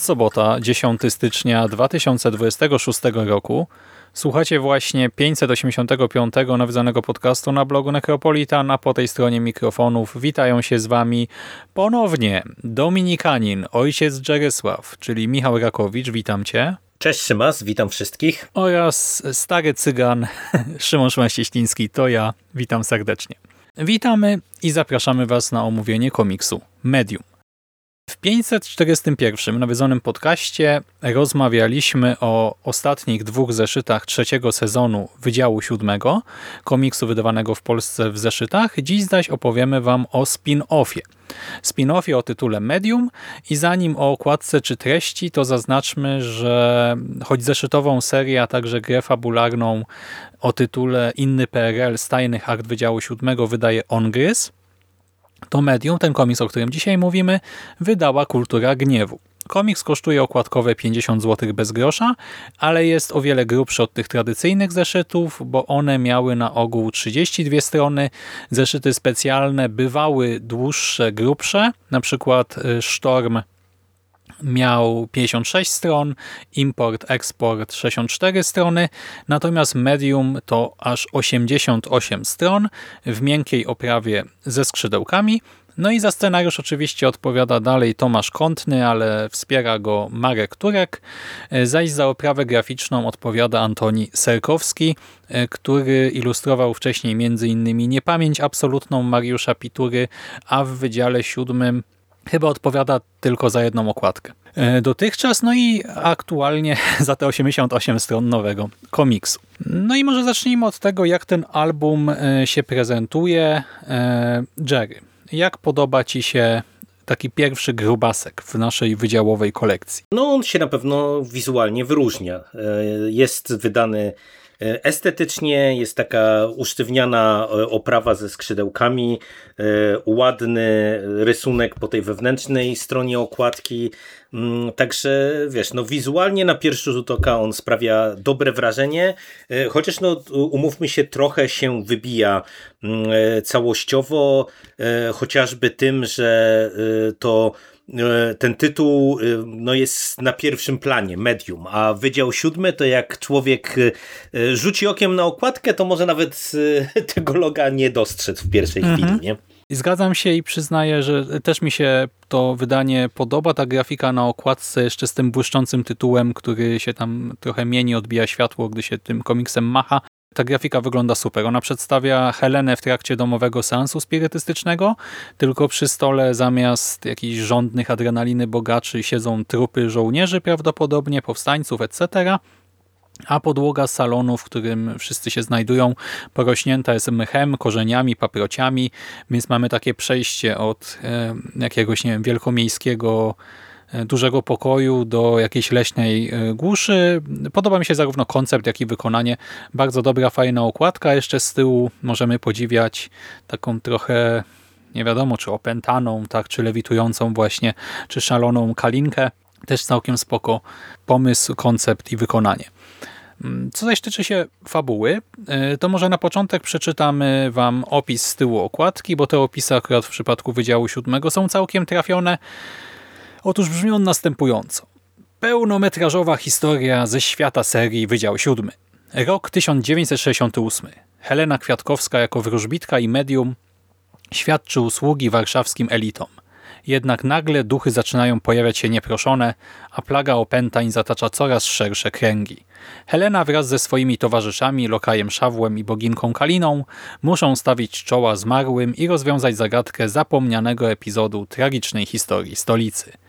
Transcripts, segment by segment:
Jest sobota, 10 stycznia 2026 roku. Słuchacie właśnie 585 nawiązanego podcastu na blogu Necropolitan, a po tej stronie mikrofonów witają się z Wami ponownie Dominikanin, ojciec Dżerysław, czyli Michał Rakowicz, witam Cię. Cześć Szymas, witam wszystkich. Oraz stary cygan Szymon Szymaścieśliński, to ja, witam serdecznie. Witamy i zapraszamy Was na omówienie komiksu Medium. W 541 nawiedzonym podcaście rozmawialiśmy o ostatnich dwóch zeszytach trzeciego sezonu Wydziału Siódmego, komiksu wydawanego w Polsce w zeszytach. Dziś zaś opowiemy Wam o spin-offie. Spin-offie o tytule Medium i zanim o okładce czy treści, to zaznaczmy, że choć zeszytową serię, a także grę fabularną o tytule Inny PRL z tajnych akt Wydziału Siódmego wydaje Ongrys, to medium, ten komiks, o którym dzisiaj mówimy, wydała Kultura Gniewu. Komiks kosztuje okładkowe 50 zł bez grosza, ale jest o wiele grubszy od tych tradycyjnych zeszytów, bo one miały na ogół 32 strony. Zeszyty specjalne bywały dłuższe, grubsze, na przykład y, Sztorm miał 56 stron, import, eksport 64 strony, natomiast medium to aż 88 stron w miękkiej oprawie ze skrzydełkami. No i za scenariusz oczywiście odpowiada dalej Tomasz Kątny, ale wspiera go Marek Turek, zaś za oprawę graficzną odpowiada Antoni Serkowski, który ilustrował wcześniej m.in. Niepamięć absolutną Mariusza Pitury, a w Wydziale Siódmym chyba odpowiada tylko za jedną okładkę. E, dotychczas, no i aktualnie za te 88 stron nowego komiksu. No i może zacznijmy od tego, jak ten album e, się prezentuje. E, Jerry, jak podoba Ci się taki pierwszy grubasek w naszej wydziałowej kolekcji? No on się na pewno wizualnie wyróżnia. Jest wydany estetycznie jest taka usztywniana e, oprawa ze skrzydełkami, e, ładny rysunek po tej wewnętrznej stronie okładki. Mm, także wiesz, no wizualnie na pierwszy rzut oka on sprawia dobre wrażenie, chociaż no umówmy się, trochę się wybija mm, całościowo, chociażby tym, że to E, ten tytuł e, no, jest na pierwszym planie, medium, a Wydział Siódmy to jak człowiek e, rzuci okiem na okładkę, to może nawet tego loga nie dostrzec w pierwszej mhm. chwili, nie? Zgadzam się i przyznaję, że też mi się to wydanie podoba. Ta grafika na okładce jeszcze z tym błyszczącym tytułem, który się tam trochę mieni, odbija światło, gdy się tym komiksem macha. Ta grafika wygląda super. Ona przedstawia Helenę w trakcie domowego seansu spirytystycznego, tylko przy stole zamiast jakichś rządnych adrenaliny bogaczy siedzą trupy żołnierzy prawdopodobnie, powstańców, etc., a podłoga salonu, w którym wszyscy się znajdują, porośnięta jest mchem, korzeniami, paprociami, więc mamy takie przejście od jakiegoś, nie wiem, wielkomiejskiego dużego pokoju do jakiejś leśnej e, głuszy. Podoba mi się zarówno koncept, jak i wykonanie. Bardzo dobra, fajna okładka. Jeszcze z tyłu możemy podziwiać taką trochę nie wiadomo, czy opętaną, tak, czy lewitującą właśnie, czy szaloną kalinkę. Też całkiem spoko pomysł, koncept i wykonanie. Mm, co zaś tyczy się fabuły, e, to może na początek przeczytamy Wam opis z tyłu okładki, bo te opisy akurat w przypadku Wydziału Siódmego są całkiem trafione. Otóż brzmi on następująco. Pełnometrażowa historia ze świata serii Wydział Siódmy. Rok 1968. Helena Kwiatkowska jako wróżbitka i medium świadczy usługi warszawskim elitom. Jednak nagle duchy zaczynają pojawiać się nieproszone, a plaga opętań zatacza coraz szersze kręgi. Helena wraz ze swoimi towarzyszami, lokajem Szawłem i boginką Kaliną, muszą stawić czoła zmarłym i rozwiązać zagadkę zapomnianego epizodu tragicznej historii stolicy –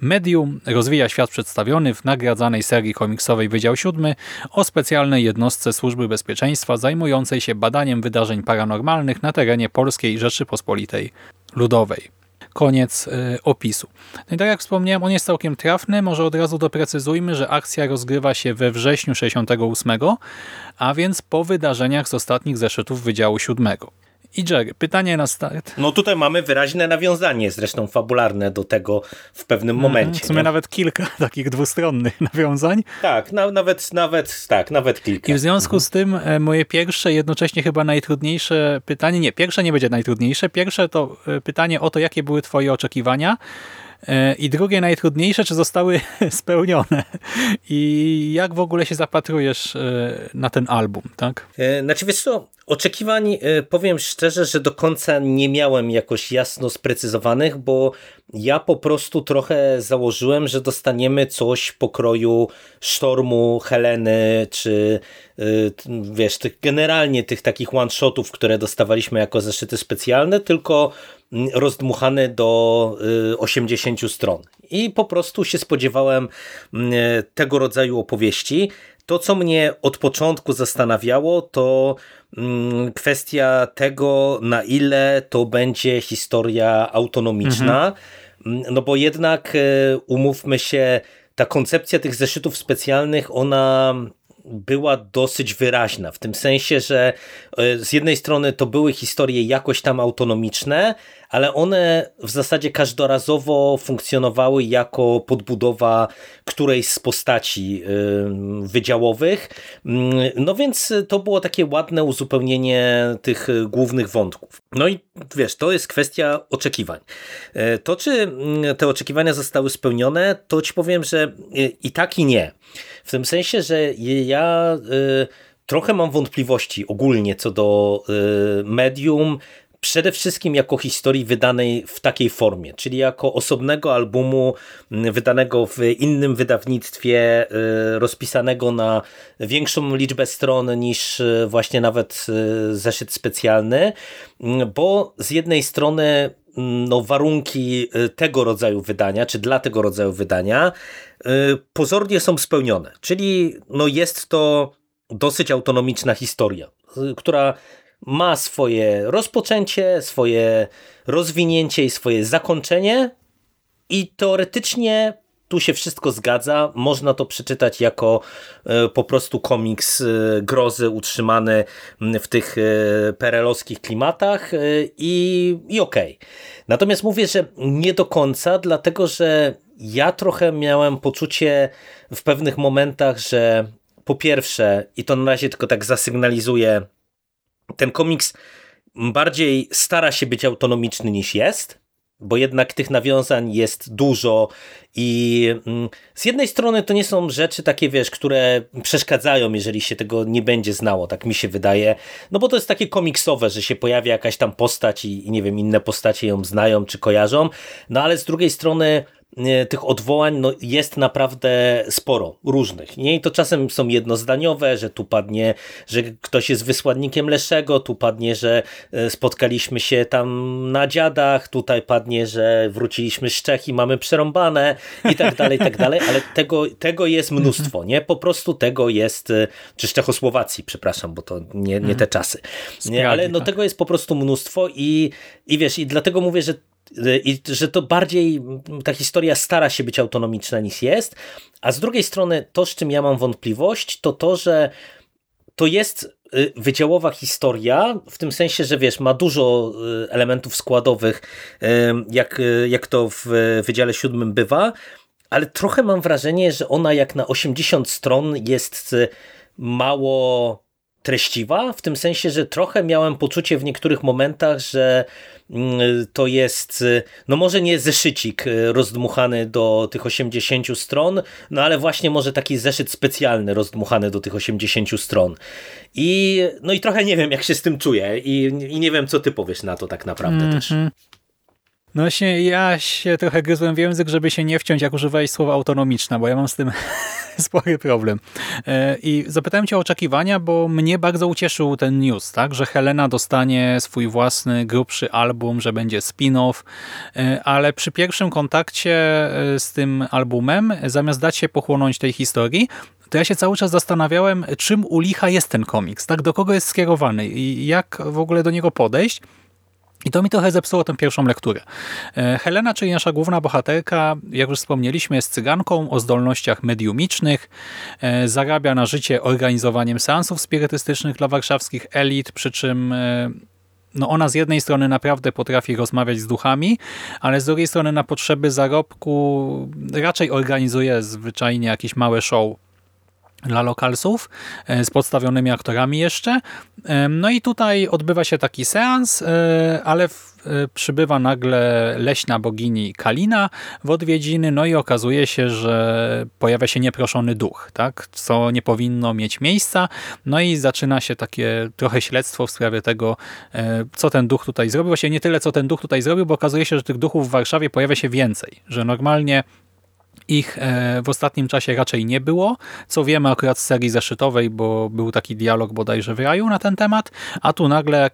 Medium rozwija świat przedstawiony w nagradzanej serii komiksowej Wydział Siódmy o specjalnej jednostce Służby Bezpieczeństwa zajmującej się badaniem wydarzeń paranormalnych na terenie Polskiej Rzeczypospolitej Ludowej. Koniec y, opisu. No i tak jak wspomniałem, on jest całkiem trafny. Może od razu doprecyzujmy, że akcja rozgrywa się we wrześniu 68, a więc po wydarzeniach z ostatnich zeszytów Wydziału Siódmego. I Jerry, pytanie na start. No tutaj mamy wyraźne nawiązanie, zresztą fabularne do tego w pewnym momencie. Mhm, w sumie nie? nawet kilka takich dwustronnych nawiązań. Tak, na, nawet, nawet, tak, nawet kilka. I w związku mhm. z tym e, moje pierwsze, jednocześnie chyba najtrudniejsze pytanie, nie, pierwsze nie będzie najtrudniejsze, pierwsze to e, pytanie o to, jakie były twoje oczekiwania I drugie najtrudniejsze, czy zostały spełnione? I jak w ogóle się zapatrujesz e, na ten album, tak? E, znaczy wiesz co, oczekiwań powiem szczerze, że do końca nie miałem jakoś jasno sprecyzowanych, bo ja po prostu trochę założyłem, że dostaniemy coś pokroju Sztormu, Heleny, czy wiesz, tych, generalnie tych takich one-shotów, które dostawaliśmy jako zeszyty specjalne, tylko rozdmuchany do 80 y, stron. I po prostu się spodziewałem mm, tego rodzaju opowieści. To, co mnie od początku zastanawiało, to mm, kwestia tego, na ile to będzie historia autonomiczna. Mhm. No bo jednak, y, umówmy się, ta koncepcja tych zeszytów specjalnych, ona była dosyć wyraźna, w tym sensie, że e, z jednej strony to były historie jakoś tam autonomiczne, ale one w zasadzie każdorazowo funkcjonowały jako podbudowa którejś z postaci e, wydziałowych. Mm, no więc to było takie ładne uzupełnienie tych głównych wątków. No i wiesz, to jest kwestia oczekiwań. E, to, czy mm, te oczekiwania zostały spełnione, to ci powiem, że i tak i nie. W tym sensie, że ja y, trochę mam wątpliwości ogólnie co do y, medium, przede wszystkim jako historii wydanej w takiej formie, czyli jako osobnego albumu wydanego w innym wydawnictwie, y, rozpisanego na większą liczbę stron niż właśnie nawet zeszyt specjalny, bo z jednej strony no, warunki tego rodzaju wydania, czy dla tego rodzaju wydania Y, pozornie są spełnione. Czyli no jest to dosyć autonomiczna historia, y, która ma swoje rozpoczęcie, swoje rozwinięcie i swoje zakończenie i teoretycznie tu się wszystko zgadza. Można to przeczytać jako y, po prostu komiks grozy utrzymany w tych perelowskich klimatach i, i okej. Okay. Natomiast mówię, że nie do końca, dlatego że ja trochę miałem poczucie w pewnych momentach, że po pierwsze, i to na razie tylko tak zasygnalizuję, ten komiks bardziej stara się być autonomiczny niż jest, bo jednak tych nawiązań jest dużo i mm, z jednej strony to nie są rzeczy takie, wiesz, które przeszkadzają, jeżeli się tego nie będzie znało, tak mi się wydaje, no bo to jest takie komiksowe, że się pojawia jakaś tam postać i, i nie wiem, inne postacie ją znają czy kojarzą, no ale z drugiej strony tych odwołań no, jest naprawdę sporo, różnych. Nie? I to czasem są jednozdaniowe, że tu padnie, że ktoś jest wysłannikiem Leszego, tu padnie, że e, spotkaliśmy się tam na dziadach, tutaj padnie, że wróciliśmy z Czech i mamy przerąbane i tak dalej, i tak dalej, ale tego, tego jest mnóstwo, nie? Po prostu tego jest, e, czy z Czechosłowacji, przepraszam, bo to nie, nie te mhm. czasy. Nie? Ale no, tak. tego jest po prostu mnóstwo i, i wiesz, i dlatego mówię, że i że to bardziej ta historia stara się być autonomiczna niż jest, a z drugiej strony to, z czym ja mam wątpliwość, to to, że to jest y, wydziałowa historia, w tym sensie, że wiesz, ma dużo y, elementów składowych, y, jak, jak to w Wydziale Siódmym bywa, ale trochę mam wrażenie, że ona jak na 80 stron jest mało treściwa, w tym sensie, że trochę miałem poczucie w niektórych momentach, że mm, to jest, no może nie zeszycik e, rozdmuchany do tych 80 stron, no ale właśnie może taki zeszyt specjalny rozdmuchany do tych 80 stron. I no i trochę nie wiem, jak się z tym czuję i, i nie wiem, co ty powiesz na to tak naprawdę mm -hmm. też. No właśnie, ja się trochę gryzłem w język, żeby się nie wciąć, jak używałeś słowa autonomiczna, bo ja mam z tym spory problem. E, I zapytałem cię o oczekiwania, bo mnie bardzo ucieszył ten news, tak, że Helena dostanie swój własny, grubszy album, że będzie spin-off, e, ale przy pierwszym kontakcie e, z tym albumem, zamiast dać się pochłonąć tej historii, to ja się cały czas zastanawiałem, czym u licha jest ten komiks, tak, do kogo jest skierowany i jak w ogóle do niego podejść. I to mi trochę zepsuło tę pierwszą lekturę. E, Helena, czyli nasza główna bohaterka, jak już wspomnieliśmy, jest cyganką o zdolnościach mediumicznych, e, zarabia na życie organizowaniem seansów spirytystycznych dla warszawskich elit, przy czym e, no ona z jednej strony naprawdę potrafi rozmawiać z duchami, ale z drugiej strony na potrzeby zarobku raczej organizuje zwyczajnie jakieś małe show dla lokalsów e, z podstawionymi aktorami jeszcze. E, no i tutaj odbywa się taki seans, e, ale przybywa nagle leśna bogini Kalina w odwiedziny, no i okazuje się, że pojawia się nieproszony duch, tak? co nie powinno mieć miejsca. No i zaczyna się takie trochę śledztwo w sprawie tego, co ten duch tutaj zrobił. Właściwie nie tyle, co ten duch tutaj zrobił, bo okazuje się, że tych duchów w Warszawie pojawia się więcej, że normalnie ich e, w ostatnim czasie raczej nie było, co wiemy akurat z serii zeszytowej, bo był taki dialog bodajże w raju na ten temat, a tu nagle e,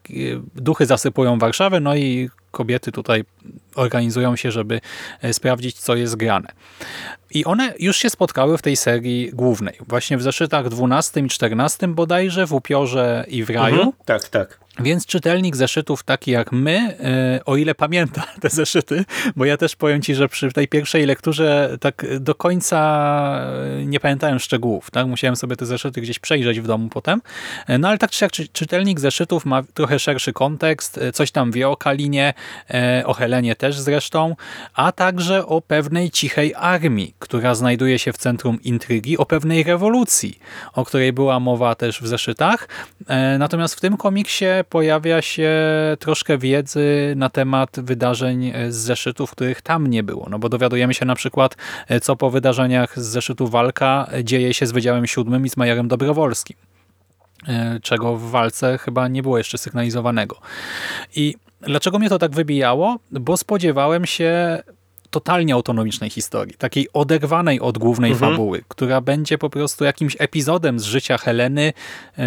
duchy zasypują Warszawę, no i kobiety tutaj organizują się, żeby e, sprawdzić, co jest grane. I one już się spotkały w tej serii głównej. Właśnie w zeszytach 12 i 14 bodajże, w Upiorze i w Raju. Mhm, tak, tak. Więc czytelnik zeszytów taki jak my, e, o ile pamięta te zeszyty, bo ja też powiem Ci, że przy tej pierwszej lekturze tak do końca e, nie pamiętałem szczegółów. Tak? Musiałem sobie te zeszyty gdzieś przejrzeć w domu potem. No ale tak czy jak czytelnik zeszytów ma trochę szerszy kontekst, coś tam wie o Kalinie, o Helenie też zresztą, a także o pewnej cichej armii, która znajduje się w centrum intrygi, o pewnej rewolucji, o której była mowa też w zeszytach. Natomiast w tym komiksie pojawia się troszkę wiedzy na temat wydarzeń z zeszytów, których tam nie było. No bo dowiadujemy się na przykład, co po wydarzeniach z zeszytu Walka dzieje się z Wydziałem Siódmym i z Majorem Dobrowolskim e, czego w walce chyba nie było jeszcze sygnalizowanego. I dlaczego mnie to tak wybijało? Bo spodziewałem się totalnie autonomicznej historii, takiej oderwanej od głównej mhm. fabuły, która będzie po prostu jakimś epizodem z życia Heleny, e,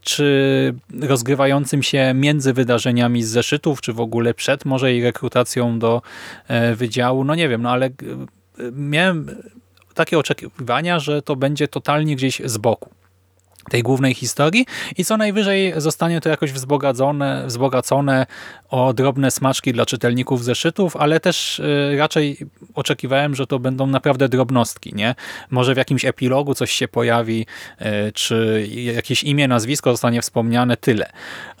czy rozgrywającym się między wydarzeniami z zeszytów, czy w ogóle przed może jej rekrutacją do e, wydziału, no nie wiem, no ale e, miałem takie oczekiwania, że to będzie totalnie gdzieś z boku tej głównej historii i co najwyżej zostanie to jakoś wzbogacone, wzbogacone o drobne smaczki dla czytelników zeszytów, ale też y, raczej oczekiwałem, że to będą naprawdę drobnostki. nie? Może w jakimś epilogu coś się pojawi, y, czy jakieś imię, nazwisko zostanie wspomniane, tyle.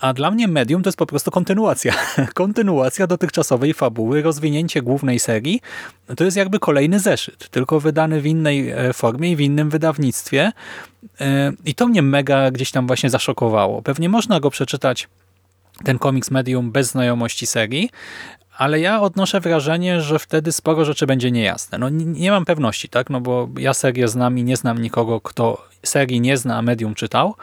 A dla mnie Medium to jest po prostu kontynuacja. kontynuacja dotychczasowej fabuły, rozwinięcie głównej serii. To jest jakby kolejny zeszyt, tylko wydany w innej e, formie i w innym wydawnictwie. E, I to mnie mega gdzieś tam właśnie zaszokowało. Pewnie można go przeczytać ten komiks medium bez znajomości serii, ale ja odnoszę wrażenie, że wtedy sporo rzeczy będzie niejasne. No nie mam pewności, tak? No bo ja serię znam i nie znam nikogo, kto serii nie zna, a medium czytał,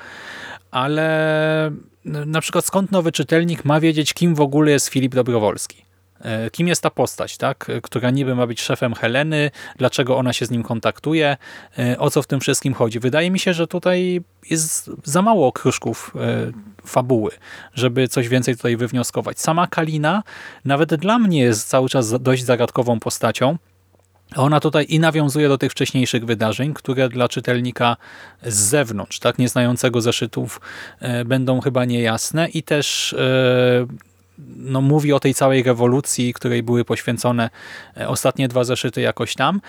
ale na przykład skąd nowy czytelnik ma wiedzieć, kim w ogóle jest Filip Dobrowolski? E, kim jest ta postać, tak? która niby ma być szefem Heleny, dlaczego ona się z nim kontaktuje, e, o co w tym wszystkim chodzi. Wydaje mi się, że tutaj jest za mało okruszków e, fabuły, żeby coś więcej tutaj wywnioskować. Sama Kalina nawet dla mnie jest cały czas dość zagadkową postacią. Ona tutaj i nawiązuje do tych wcześniejszych wydarzeń, które dla czytelnika z zewnątrz, tak, nieznającego zeszytów, będą chyba niejasne i też no, mówi o tej całej rewolucji, której były poświęcone e, ostatnie dwa zeszyty jakoś tam.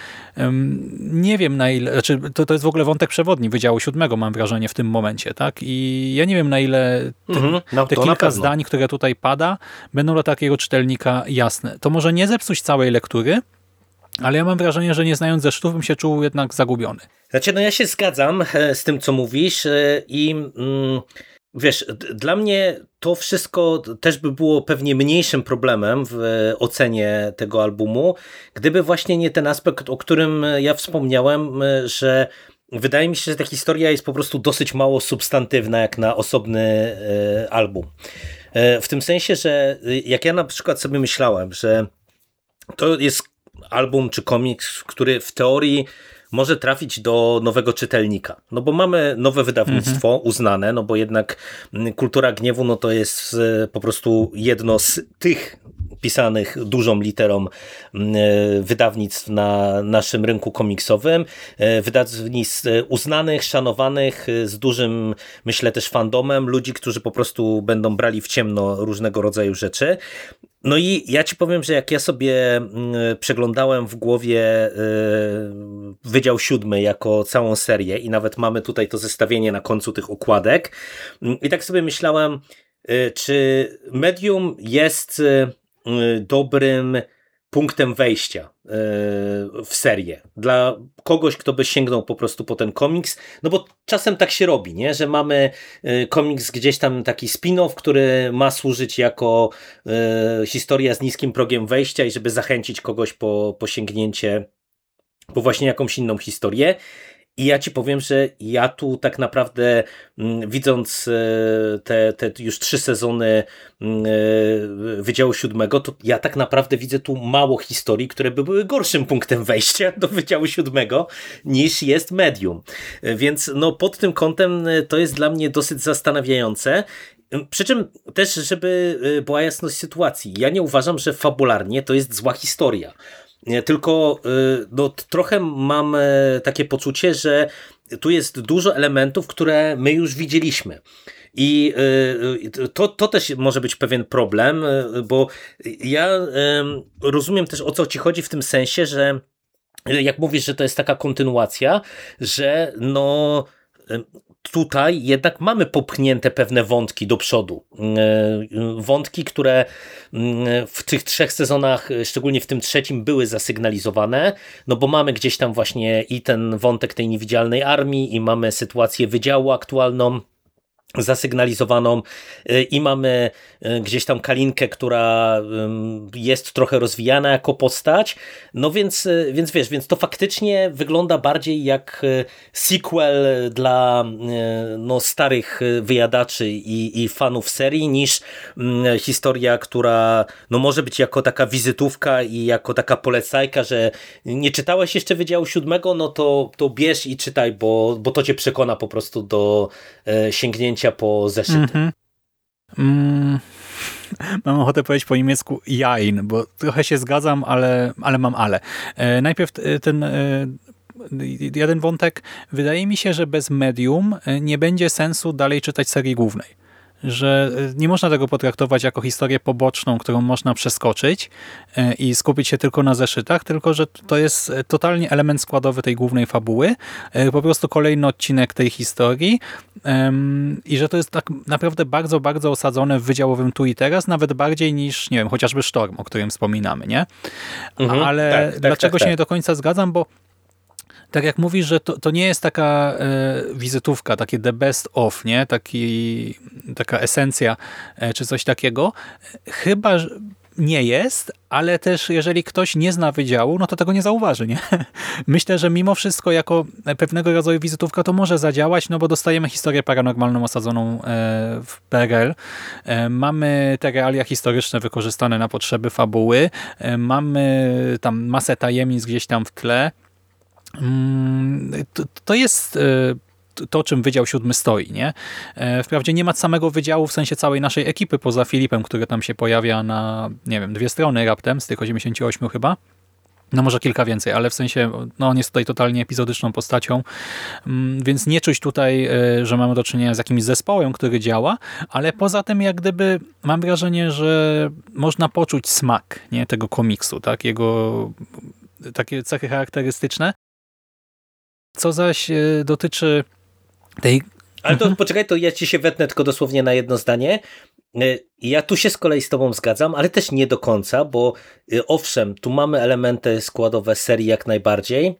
Nie wiem na ile, znaczy to, to jest w ogóle wątek przewodni Wydziału Siódmego mam wrażenie w tym momencie, tak? I ja nie wiem na ile te, mhm, no, te kilka zdań, które tutaj pada, będą dla takiego czytelnika jasne. To może nie zepsuć całej lektury, ale ja mam wrażenie, że nie znając zeszytów bym się czuł jednak zagubiony. Znaczy, no ja się zgadzam e, z tym, co mówisz e, i mm, Wiesz, dla mnie to wszystko też by było pewnie mniejszym problemem w ocenie tego albumu, gdyby właśnie nie ten aspekt, o którym ja wspomniałem, że wydaje mi się, że ta historia jest po prostu dosyć mało substantywna jak na osobny e, album. E, w tym sensie, że jak ja na przykład sobie myślałem, że to jest album czy komiks, który w teorii może trafić do nowego czytelnika. No bo mamy nowe wydawnictwo mhm. uznane, no bo jednak mm, Kultura Gniewu no to jest e, po prostu jedno z tych pisanych dużą literą e, wydawnictw na naszym rynku komiksowym. E, wydawnictw uznanych, szanowanych, z dużym, myślę też fandomem, ludzi, którzy po prostu będą brali w ciemno różnego rodzaju rzeczy. No i ja ci powiem, że jak ja sobie przeglądałem w głowie Wydział Siódmy jako całą serię i nawet mamy tutaj to zestawienie na końcu tych okładek i tak sobie myślałem, czy medium jest dobrym punktem wejścia e, w serię. Dla kogoś, kto by sięgnął po prostu po ten komiks, no bo czasem tak się robi, nie? że mamy e, komiks gdzieś tam taki spin-off, który ma służyć jako historia z niskim progiem wejścia i żeby zachęcić kogoś po, po sięgnięcie po właśnie jakąś inną historię. I ja ci powiem, że ja tu tak naprawdę mm, widząc e, te, te już trzy sezony mm, e, Wydziału Siódmego, to ja tak naprawdę widzę tu mało historii, które by były gorszym punktem wejścia do Wydziału Siódmego niż jest Medium. E, więc no pod tym kątem to jest dla mnie dosyć zastanawiające przy czym też, żeby była jasność sytuacji, ja nie uważam, że fabularnie to jest zła historia. Tylko y, no, trochę mam e, takie poczucie, że tu jest dużo elementów, które my już widzieliśmy. I y, to, to też może być pewien problem, y, bo ja rozumiem też o co ci chodzi w tym sensie, że jak mówisz, że to jest taka kontynuacja, że no tutaj jednak mamy popchnięte pewne wątki do przodu. E, wątki, które mm, w tych trzech sezonach, szczególnie w tym trzecim, były zasygnalizowane, no bo mamy gdzieś tam właśnie i ten wątek tej niewidzialnej armii, i mamy sytuację wydziału aktualną, zasygnalizowaną y, i mamy y, gdzieś tam Kalinkę, która jest trochę rozwijana jako postać, no więc, y, więc wiesz, więc to faktycznie wygląda bardziej jak sequel dla no, starych wyjadaczy i, i fanów serii niż historia, która no, może być jako taka wizytówka i jako taka polecajka, że nie czytałeś jeszcze Wydziału Siódmego, no to, to bierz i czytaj, bo, bo to cię przekona po prostu do sięgnięcia sięgnięcia po zeszyty. Mm -hmm. mm, mam ochotę powiedzieć po niemiecku jain, bo trochę się zgadzam, ale, ale mam ale. E, najpierw ten e, jeden wątek. Wydaje mi się, że bez medium e, nie będzie sensu dalej czytać serii głównej że e, nie można tego potraktować jako historię poboczną, którą można przeskoczyć e, i skupić się tylko na zeszytach, tylko że to jest e, totalnie element składowy tej głównej fabuły, po prostu kolejny odcinek tej historii i że to jest tak naprawdę bardzo, bardzo osadzone w wydziałowym tu i teraz, nawet bardziej niż, nie wiem, chociażby Sztorm, o którym wspominamy, nie? Mhm, Ale tak, tak, dlaczego tak, się tak. nie do końca zgadzam, bo tak jak mówisz, że to, to nie jest taka e, wizytówka, takie the best of, nie? Taki, taka esencja e, czy coś takiego. Chyba nie jest, ale też jeżeli ktoś nie zna wydziału, no to tego nie zauważy. Nie? Myślę, że mimo wszystko jako pewnego rodzaju wizytówka to może zadziałać, no bo dostajemy historię paranormalną osadzoną e, w PRL. Mamy te realia historyczne wykorzystane na potrzeby fabuły. Mamy tam masę tajemnic gdzieś tam w tle. Mm, to, to jest e, to, czym Wydział Siódmy stoi. Nie? E, wprawdzie nie ma samego wydziału w sensie całej naszej ekipy, poza Filipem, który tam się pojawia na, nie wiem, dwie strony raptem, z tych 88 chyba. No może kilka więcej, ale w sensie no on jest tutaj totalnie epizodyczną postacią, mm, więc nie czuć tutaj, e, że mamy do czynienia z jakimś zespołem, który działa, ale poza tym jak gdyby mam wrażenie, że można poczuć smak nie, tego komiksu, tak? jego takie cechy charakterystyczne, co zaś e, dotyczy tej... Ale to mhm. poczekaj, to ja ci się wetnę tylko dosłownie na jedno zdanie. E, ja tu się z kolei z tobą zgadzam, ale też nie do końca, bo e, owszem, tu mamy elementy składowe serii jak najbardziej,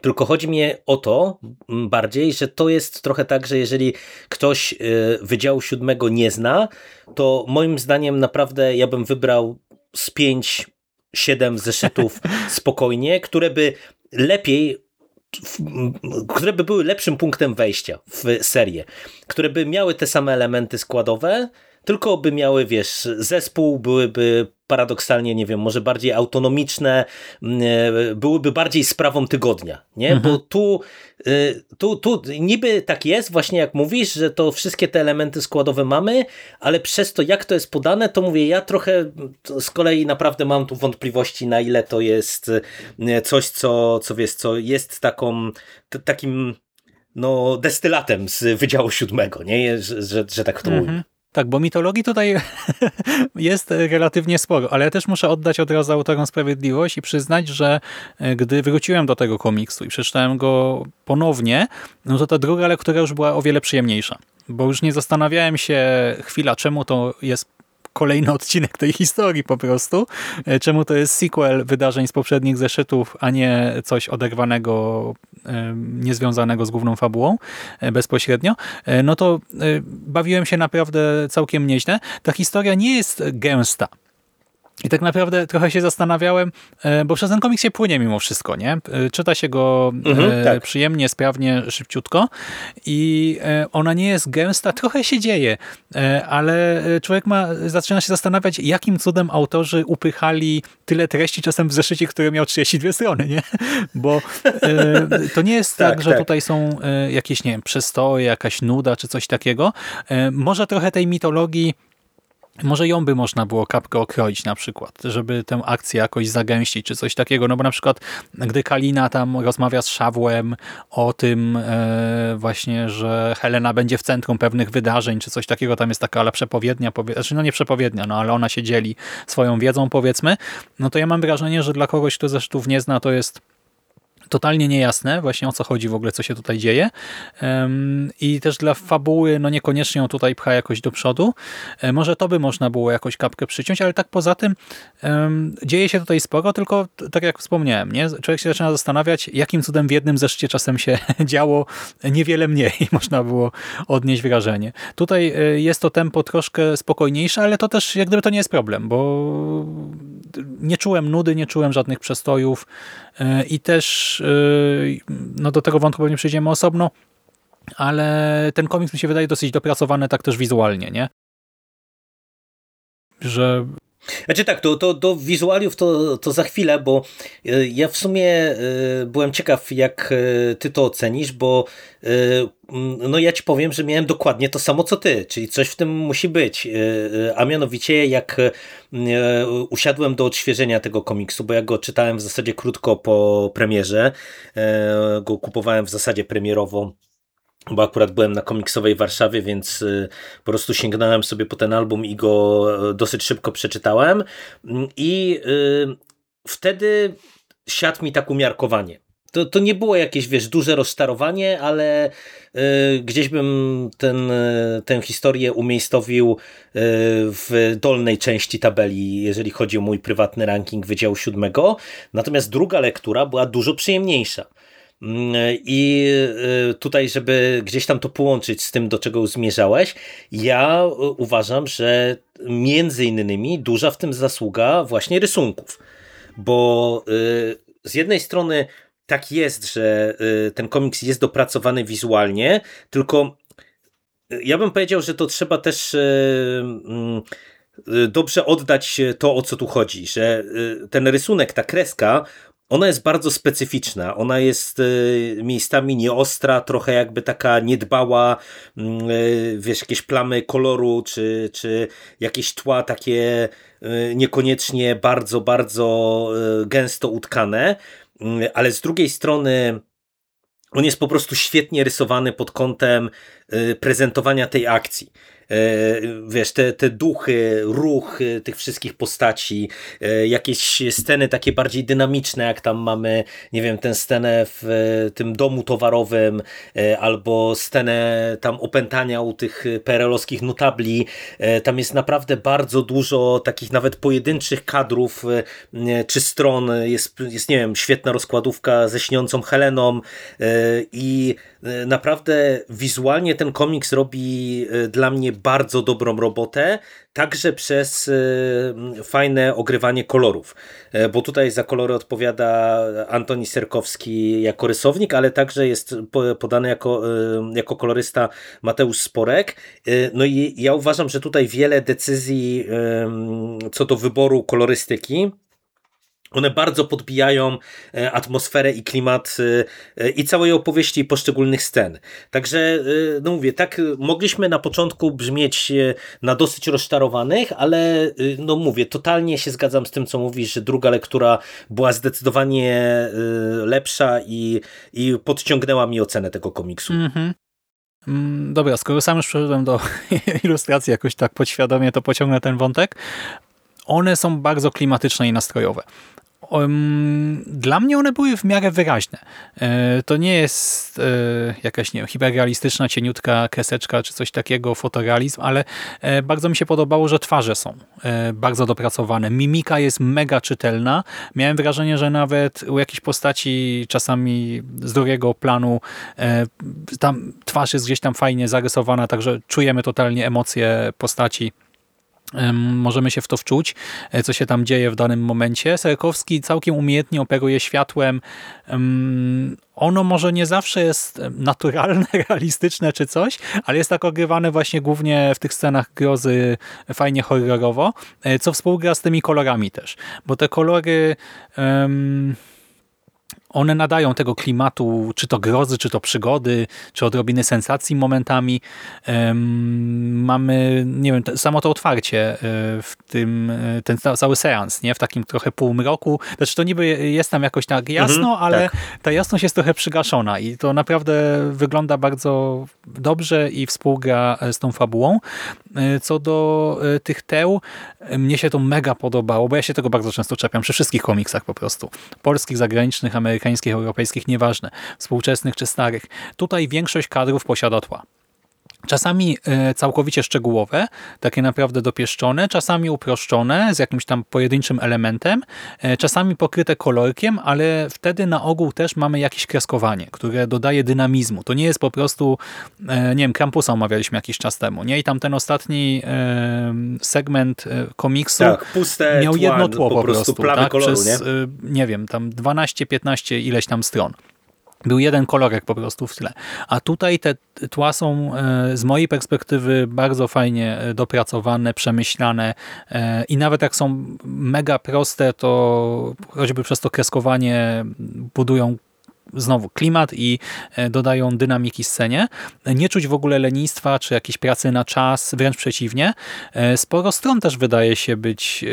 tylko chodzi mi o to bardziej, że to jest trochę tak, że jeżeli ktoś Wydziału Siódmego nie zna, to moim zdaniem naprawdę ja bym wybrał z pięć, siedem zeszytów spokojnie, które by lepiej które by były lepszym punktem wejścia w serię, które by miały te same elementy składowe, tylko by miały, wiesz, zespół, byłyby paradoksalnie, nie wiem, może bardziej autonomiczne, mm, e, byłyby bardziej sprawą tygodnia, nie? Mhm. Bo tu, y, tu, tu niby tak jest, właśnie jak mówisz, że to wszystkie te elementy składowe mamy, ale przez to, jak to jest podane, to mówię, ja trochę z kolei naprawdę mam tu wątpliwości, na ile to jest y, coś, co, co wiesz, co jest taką, takim no, destylatem z Wydziału Siódmego, nie? Że, że, że tak to mhm. Tak, bo mitologii tutaj jest relatywnie sporo, ale ja też muszę oddać od razu autorom sprawiedliwość i przyznać, że e, gdy wróciłem do tego komiksu i przeczytałem go ponownie, no to ta druga lektura już była o wiele przyjemniejsza, bo już nie zastanawiałem się chwila, czemu to jest kolejny odcinek tej historii po prostu. E, czemu to jest sequel wydarzeń z poprzednich zeszytów, a nie coś oderwanego, e, niezwiązanego z główną fabułą e, bezpośrednio, no to bawiłem się naprawdę całkiem nieźle. Ta historia nie jest gęsta. I tak naprawdę trochę się zastanawiałem, e, bo przez ten komiks się płynie mimo wszystko, nie? E, czyta się go mhm, e, tak. przyjemnie, sprawnie, szybciutko i ona nie jest gęsta, trochę się dzieje, ale człowiek ma, zaczyna się zastanawiać, jakim cudem autorzy upychali tyle treści czasem w zeszycie, który miał 32 strony, nie? Bo to nie jest tak, tak że tak. tutaj są jakieś, nie wiem, przestoje, jakaś nuda czy coś takiego. Może trochę tej mitologii może ją by można było kapkę okroić na przykład, żeby tę akcję jakoś zagęścić, czy coś takiego. No bo na przykład, gdy Kalina tam rozmawia z Szawłem o tym e, właśnie, że Helena będzie w centrum pewnych wydarzeń, czy coś takiego, tam jest taka ale przepowiednia, powie... znaczy no nie przepowiednia, no ale ona się dzieli swoją wiedzą powiedzmy, no to ja mam wrażenie, że dla kogoś, kto zesztów nie zna, to jest totalnie niejasne właśnie o co chodzi w ogóle, co się tutaj dzieje i też dla fabuły no niekoniecznie ją tutaj pcha jakoś do przodu. E, może to by można było jakoś kapkę przyciąć, ale tak poza tym dzieje się tutaj sporo, tylko tak jak wspomniałem, nie? człowiek się zaczyna zastanawiać, jakim cudem w jednym zeszycie czasem się działo niewiele mniej, można było odnieść wrażenie. Tutaj e, jest to tempo troszkę spokojniejsze, ale to też jak gdyby to nie jest problem, bo nie czułem nudy, nie czułem żadnych przestojów e, i też Yy, no do tego wątku pewnie przejdziemy osobno, ale ten komiks mi się wydaje dosyć dopracowany tak też wizualnie, nie? Że znaczy tak, to, to do wizualiów to, to za chwilę, bo e, ja w sumie e, byłem ciekaw, jak e, ty to ocenisz, bo no ja ci powiem, że miałem dokładnie to samo co ty, czyli coś w tym musi być. A mianowicie jak usiadłem do odświeżenia tego komiksu, bo ja go czytałem w zasadzie krótko po premierze, go kupowałem w zasadzie premierowo bo akurat byłem na komiksowej Warszawie, więc y, po prostu sięgnąłem sobie po ten album i go y, dosyć szybko przeczytałem. I y, wtedy siadł mi tak umiarkowanie. To, to nie było jakieś, wiesz, duże rozczarowanie, ale y, gdzieś bym ten, y, tę historię umiejscowił y, w dolnej części tabeli, jeżeli chodzi o mój prywatny ranking Wydziału Siódmego. Natomiast druga lektura była dużo przyjemniejsza. Mm, I y, tutaj, żeby gdzieś tam to połączyć z tym, do czego zmierzałeś, ja y, uważam, że między innymi duża w tym zasługa właśnie rysunków. Bo y, z jednej strony tak jest, że ten komiks jest dopracowany wizualnie, tylko ja bym powiedział, że to trzeba też mm, dobrze oddać to, o co tu chodzi, że ten rysunek, ta kreska, ona jest bardzo specyficzna. Ona jest y, miejscami nieostra, trochę jakby taka niedbała, mm, y, wiesz, jakieś plamy koloru, czy, czy jakieś tła takie y, niekoniecznie bardzo, bardzo gęsto utkane, mm, ale z drugiej strony on jest po prostu świetnie rysowany pod kątem prezentowania tej akcji. E, wiesz, te, te duchy, ruch tych wszystkich postaci, e, jakieś sceny takie bardziej dynamiczne, jak tam mamy, nie wiem, tę scenę w e, tym domu towarowym, albo scenę tam opętania u tych perelowskich notabli. Tam jest naprawdę bardzo dużo takich nawet pojedynczych kadrów czy stron. Jest, jest nie wiem, świetna rozkładówka ze śniącą Heleną i naprawdę wizualnie ten komiks robi dla mnie bardzo dobrą robotę, także przez fajne ogrywanie kolorów, bo tutaj za kolory odpowiada Antoni Serkowski jako rysownik, ale także jest podany jako, jako kolorysta Mateusz Sporek. No i ja uważam, że tutaj wiele decyzji co do wyboru kolorystyki one bardzo podbijają e, atmosferę i klimat e, e, i całej opowieści poszczególnych scen. Także, no mówię, tak mogliśmy na początku brzmieć na dosyć rozczarowanych, ale no mówię, totalnie się zgadzam z tym, co mówisz, że druga lektura była zdecydowanie lepsza i, i podciągnęła mi ocenę tego komiksu. Mhm. Mm Dobra, skoro sam już przeszedłem do ilustracji jakoś tak podświadomie, to pociągnę ten wątek. One są bardzo klimatyczne i nastrojowe dla mnie one były w miarę wyraźne. E, to nie jest e, jakaś nie wiem, hiperrealistyczna, cieniutka kreseczka czy coś takiego, fotorealizm, ale e, bardzo mi się podobało, że twarze są bardzo dopracowane. Mimika jest mega czytelna. Miałem wrażenie, że nawet u jakichś postaci czasami z drugiego planu tam twarz jest gdzieś tam fajnie zarysowana, także czujemy totalnie emocje postaci możemy się w to wczuć, e, co się tam dzieje w danym momencie. Serkowski całkiem umiejętnie operuje światłem. Ono może nie zawsze jest naturalne, realistyczne czy coś, ale jest tak ogrywane właśnie głównie w tych scenach grozy fajnie horrorowo, e, co współgra z tymi kolorami też, bo te kolory... Um, one nadają tego klimatu, czy to grozy, czy to przygody, czy odrobiny sensacji momentami. mamy, nie wiem, samo to otwarcie e, w tym, e, ten cały seans, nie? W takim trochę półmroku. Znaczy to niby jest tam jakoś tak jasno, mhm, ale tak. ta jasność jest trochę przygaszona i to naprawdę wygląda bardzo dobrze i współgra z tą fabułą. E, co do tych teł, mnie się to mega podobało, bo ja się tego bardzo często czepiam przy wszystkich komiksach po prostu. Polskich, zagranicznych, amerykańskich amerykańskich, europejskich, nieważne, współczesnych czy starych. Tutaj większość kadrów posiada tła. Czasami e, całkowicie szczegółowe, takie naprawdę dopieszczone, czasami uproszczone z jakimś tam pojedynczym elementem, e, czasami pokryte kolorkiem, ale wtedy na ogół też mamy jakieś kreskowanie, które dodaje dynamizmu. To nie jest po prostu, e, nie wiem, Krampusa omawialiśmy jakiś czas temu, nie? I tam ten ostatni segment komiksu tak, puste miał jedno tło po, po prostu, tak? Koloru, Przez, nie? nie wiem, tam 12-15 ileś tam stron. Był jeden kolorek po prostu w tle. A tutaj te tła są e, z mojej perspektywy bardzo fajnie e, dopracowane, przemyślane e, i nawet jak są mega proste, to choćby przez to kreskowanie budują znowu klimat i dodają dynamiki scenie. Nie czuć w ogóle lenistwa czy jakiejś pracy na czas, wręcz przeciwnie. Sporo stron też wydaje się być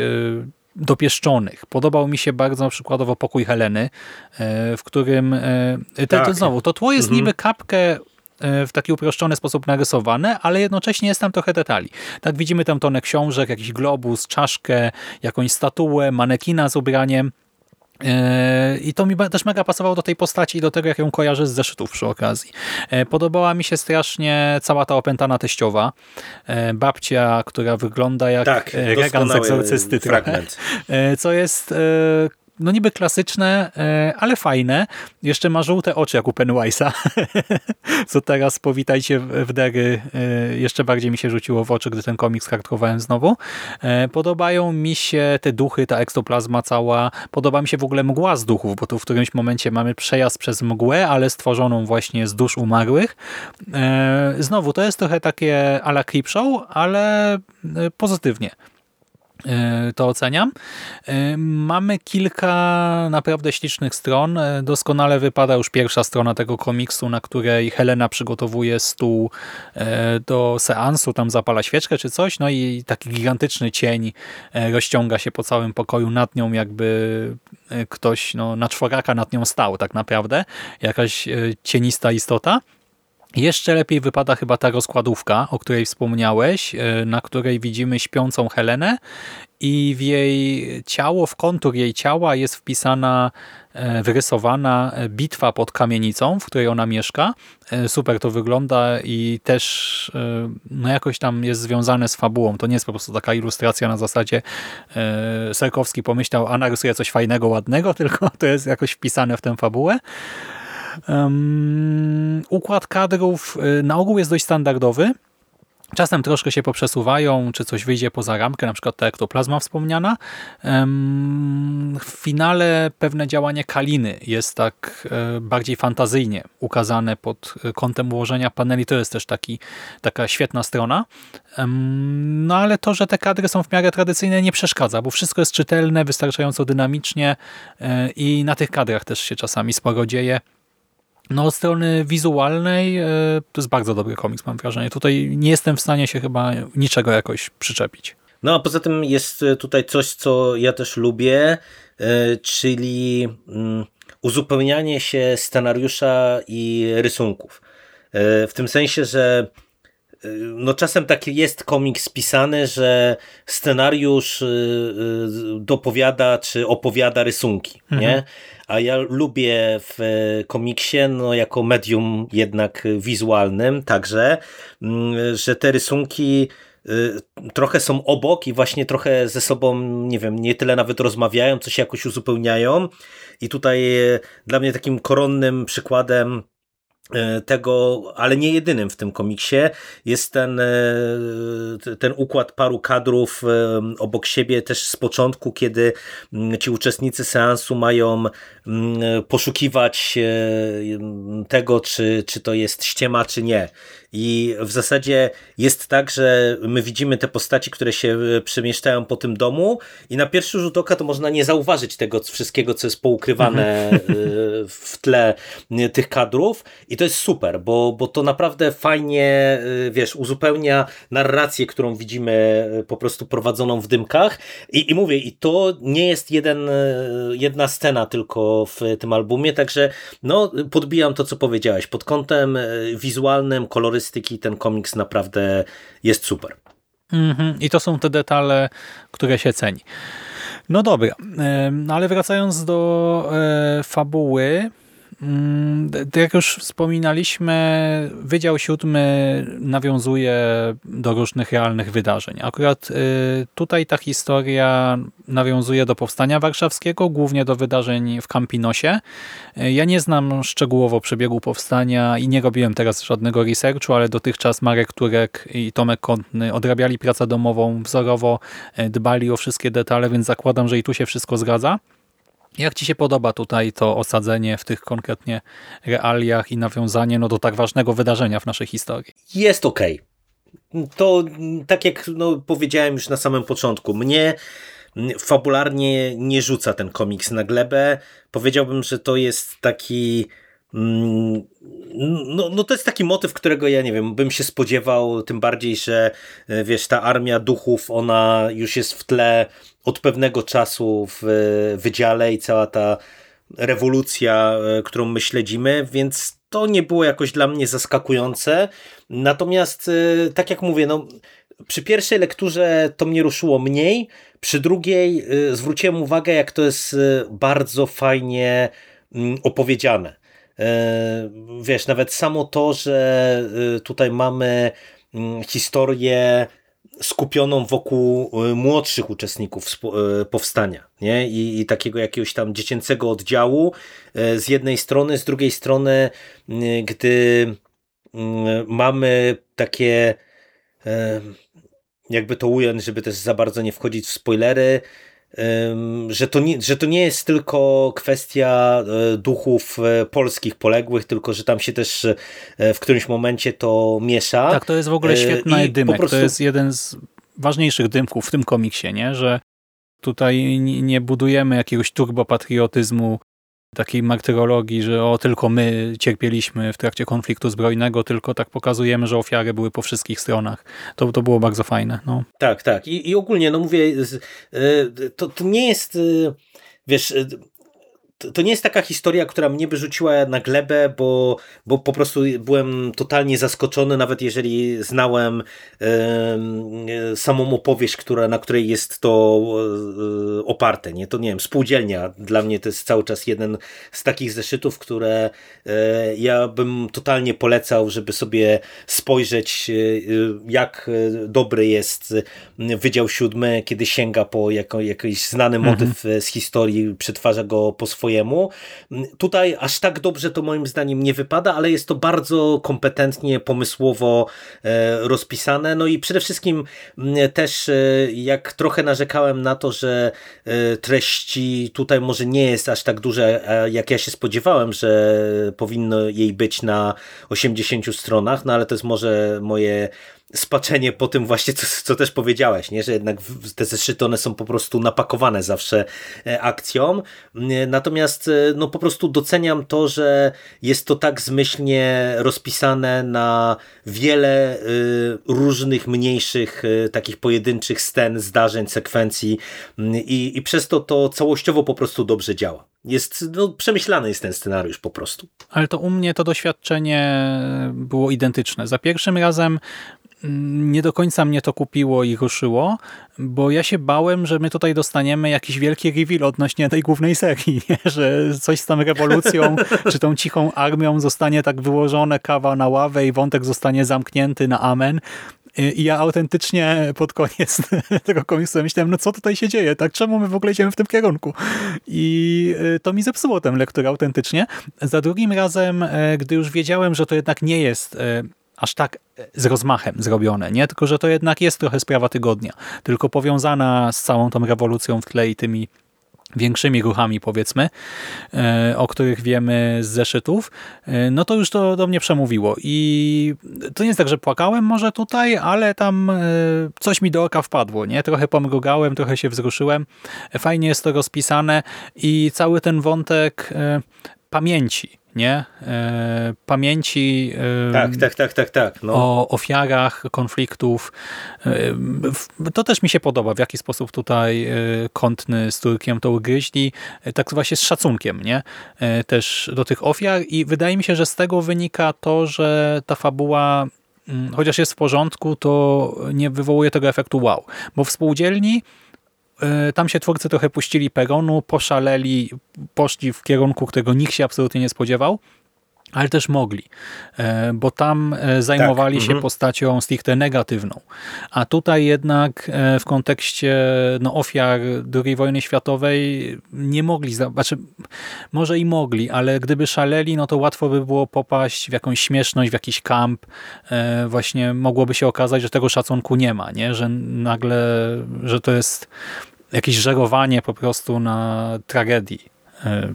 dopieszczonych. Podobał mi się bardzo przykładowo pokój Heleny, e, w którym e, te, tak. to znowu, to tło jest mhm. niby kapkę e, w taki uproszczony sposób narysowane, ale jednocześnie jest tam trochę detali. Tak widzimy tam tonę książek, jakiś globus, czaszkę, jakąś statuę, manekina z ubraniem. E, I to mi też mega pasowało do tej postaci i do tego, jak ją kojarzę z zeszytów przy okazji. E, podobała mi się strasznie cała ta opętana teściowa. E, babcia, która wygląda jak tak, Regan z egzorcysty. Fragment. Co jest no niby klasyczne, e, ale fajne. Jeszcze ma żółte oczy jak u Pennywise'a, co teraz powitajcie w dery e, jeszcze bardziej mi się rzuciło w oczy, gdy ten komiks kartkowałem znowu. E, podobają mi się te duchy, ta ekstoplazma cała. Podoba mi się w ogóle mgła z duchów, bo tu w którymś momencie mamy przejazd przez mgłę, ale stworzoną właśnie z dusz umarłych. Znowu, to jest trochę takie ala Creepshow, ale pozytywnie. E, to oceniam. E, mamy kilka naprawdę ślicznych stron. E, doskonale wypada już pierwsza strona tego komiksu, na której Helena przygotowuje stół do seansu, tam zapala świeczkę czy coś, no i taki gigantyczny cień rozciąga się po całym pokoju nad nią, jakby ktoś no, na czworaka nad nią stał tak naprawdę. Jakaś cienista istota. Jeszcze lepiej wypada chyba ta rozkładówka, o której wspomniałeś, e, na której widzimy śpiącą Helenę i w jej ciało, w kontur jej ciała jest wpisana, e, wyrysowana bitwa pod kamienicą, w której ona mieszka. E, super to wygląda i też no jakoś tam jest związane z fabułą. To nie jest po prostu taka ilustracja na zasadzie Serkowski pomyślał, a narysuje coś fajnego, ładnego, tylko to jest jakoś wpisane w tę fabułę. Układ kadrów y, na ogół jest dość standardowy. Czasem troszkę się poprzesuwają, czy coś wyjdzie poza ramkę, na przykład ta ektoplazma wspomniana. W finale pewne działanie Kaliny jest tak e, bardziej fantazyjnie ukazane pod kątem ułożenia paneli. To jest też taki, taka świetna strona. No ale to, że te kadry są w miarę tradycyjne nie przeszkadza, bo wszystko jest czytelne, wystarczająco dynamicznie e, i na tych kadrach też się czasami sporo dzieje. No od strony wizualnej e, to jest bardzo dobry komiks, mam wrażenie. Tutaj nie jestem w stanie się chyba niczego jakoś przyczepić. No a poza tym jest tutaj coś, co ja też lubię, e, czyli mm, uzupełnianie się scenariusza i rysunków. E, w tym sensie, że no czasem tak jest komiks pisany, że scenariusz dopowiada czy opowiada rysunki, mhm. nie? A ja lubię w e, komiksie, no jako medium jednak wizualnym także, mm, że te rysunki y, trochę są obok i właśnie trochę ze sobą, nie wiem, nie tyle nawet rozmawiają, co się jakoś uzupełniają. I tutaj e, dla mnie takim koronnym przykładem E, tego, ale nie jedynym w tym komiksie, jest ten, e, ten układ paru kadrów e, obok siebie też z początku, kiedy mm, ci uczestnicy seansu mają poszukiwać tego, czy, czy to jest ściema, czy nie. I w zasadzie jest tak, że my widzimy te postaci, które się e, przemieszczają po tym domu i na pierwszy rzut oka to można nie zauważyć tego wszystkiego, co jest poukrywane mhm. e, w tle e, tych kadrów i to jest super, bo, bo to naprawdę fajnie, wiesz, uzupełnia narrację, którą widzimy po prostu prowadzoną w dymkach i, i mówię, i to nie jest jeden, jedna scena tylko w tym albumie, także no, podbijam to, co powiedziałeś, pod kątem wizualnym, kolorystycznym kolorystyki ten komiks naprawdę jest super. Mm -hmm. I to są te detale, które się ceni. No dobra, no ale wracając do e, fabuły, jak już wspominaliśmy, Wydział Siódmy nawiązuje do różnych realnych wydarzeń. Akurat y, tutaj ta historia nawiązuje do Powstania Warszawskiego, głównie do wydarzeń w Campinosie. Y, ja nie znam szczegółowo przebiegu powstania i nie robiłem teraz żadnego researchu, ale dotychczas Marek Turek i Tomek Kątny odrabiali pracę domową wzorowo, y, dbali o wszystkie detale, więc zakładam, że i tu się wszystko zgadza. Jak Ci się podoba tutaj to osadzenie w tych konkretnie realiach i nawiązanie no, do tak ważnego wydarzenia w naszej historii? Jest ok. To tak jak no, powiedziałem już na samym początku, mnie fabularnie nie rzuca ten komiks na glebę. Powiedziałbym, że to jest taki mm, no, no to jest taki motyw, którego ja nie wiem, bym się spodziewał, tym bardziej, że wiesz, ta armia duchów, ona już jest w tle od pewnego czasu w wydziale i cała ta rewolucja, e, którą my śledzimy, więc to nie było jakoś dla mnie zaskakujące. Natomiast, e, tak jak mówię, no, przy pierwszej lekturze to mnie ruszyło mniej, przy drugiej e, zwróciłem uwagę, jak to jest bardzo fajnie mm, opowiedziane. Wiesz, nawet samo to, że tutaj mamy mm, historię skupioną wokół e, młodszych uczestników e, powstania nie? I, I, takiego jakiegoś tam dziecięcego oddziału e, z jednej strony, z drugiej strony, gdy mamy takie jakby to ująć, żeby też za bardzo nie wchodzić w spoilery, że to, nie, że to nie jest tylko kwestia e, duchów e, polskich poległych, tylko że tam się też e, w którymś momencie to miesza. Tak, to jest w ogóle świetny dymek. Prostu... To jest jeden z ważniejszych dymków w tym komiksie, nie? że tutaj nie budujemy jakiegoś turbopatriotyzmu takiej martyrologii, że o tylko my cierpieliśmy w trakcie konfliktu zbrojnego, tylko tak pokazujemy, że ofiary były po wszystkich stronach. To, to było bardzo fajne. No. Tak, tak. I, i ogólnie, no mówię, e, to, to nie jest, e, wiesz, to, to nie jest taka historia, która mnie by rzuciła na glebę, bo, bo po prostu byłem totalnie zaskoczony, nawet jeżeli znałem e, samą opowieść, która, na której jest to e, oparte. Nie? To nie wiem, spółdzielnia dla mnie to jest cały czas jeden z takich zeszytów, które e, ja bym totalnie polecał, żeby sobie spojrzeć, e, jak dobry jest Wydział Siódmy, kiedy sięga po jako, jakiś znany mhm. motyw z historii, przetwarza go po swojemu swojemu. Tutaj aż tak dobrze to moim zdaniem nie wypada, ale jest to bardzo kompetentnie, pomysłowo rozpisane. No i przede wszystkim też jak trochę narzekałem na to, że treści tutaj może nie jest aż tak duże, jak ja się spodziewałem, że powinno jej być na 80 stronach, no ale to jest może moje spaczenie po tym właśnie, co, co też powiedziałeś, nie? że jednak te zeszyty one są po prostu napakowane zawsze e, akcją. E, natomiast e, no po prostu doceniam to, że jest to tak zmyślnie rozpisane na wiele różnych mniejszych takich pojedynczych scen, zdarzeń, sekwencji i, i przez to to całościowo po prostu dobrze działa. Jest, no, przemyślany jest ten scenariusz po prostu. Ale to u mnie to doświadczenie było identyczne. Za pierwszym razem nie do końca mnie to kupiło i ruszyło, bo ja się bałem, że my tutaj dostaniemy jakiś wielki reveal odnośnie tej głównej serii, nie? że coś z tą rewolucją, czy tą cichą armią zostanie tak wyłożone, kawa na ławę i wątek zostanie zamknięty na amen. I ja autentycznie pod koniec tego komiksu myślałem, no co tutaj się dzieje, tak? Czemu my w ogóle idziemy w tym kierunku? I y, to mi zepsuło tę lekturę autentycznie. Za drugim razem, y, gdy już wiedziałem, że to jednak nie jest y, aż tak e, z rozmachem zrobione, nie? Tylko, że to jednak jest trochę sprawa tygodnia, tylko powiązana z całą tą rewolucją w tle i tymi większymi ruchami, powiedzmy, e, o których wiemy z zeszytów, e, no to już to do mnie przemówiło. I to nie jest tak, że płakałem może tutaj, ale tam coś mi do oka wpadło, nie? Trochę pomrugałem, trochę się wzruszyłem. Fajnie jest to rozpisane i cały ten wątek pamięci, nie? E, pamięci e, tak, tak, tak, tak, tak. No. o ofiarach konfliktów. E, to też mi się podoba, w jaki sposób tutaj kątny z Turkiem to ugryźli, tak właśnie z szacunkiem, nie? Też do tych ofiar i wydaje mi się, że z tego wynika to, że ta fabuła mm, chociaż jest w porządku, to nie wywołuje tego efektu wow. Bo w spółdzielni tam się twórcy trochę puścili peronu, poszaleli, poszli w kierunku, którego nikt się absolutnie nie spodziewał ale też mogli, e, bo tam e, zajmowali tak. się mhm. postacią stricte negatywną. A tutaj jednak w kontekście no, ofiar II wojny światowej nie mogli, znaczy może i mogli, ale gdyby szaleli, no to łatwo by było popaść w jakąś śmieszność, w jakiś kamp. Właśnie mogłoby się okazać, że tego szacunku nie ma, nie? że nagle, że to jest jakieś żerowanie po prostu na tragedii e,